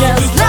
just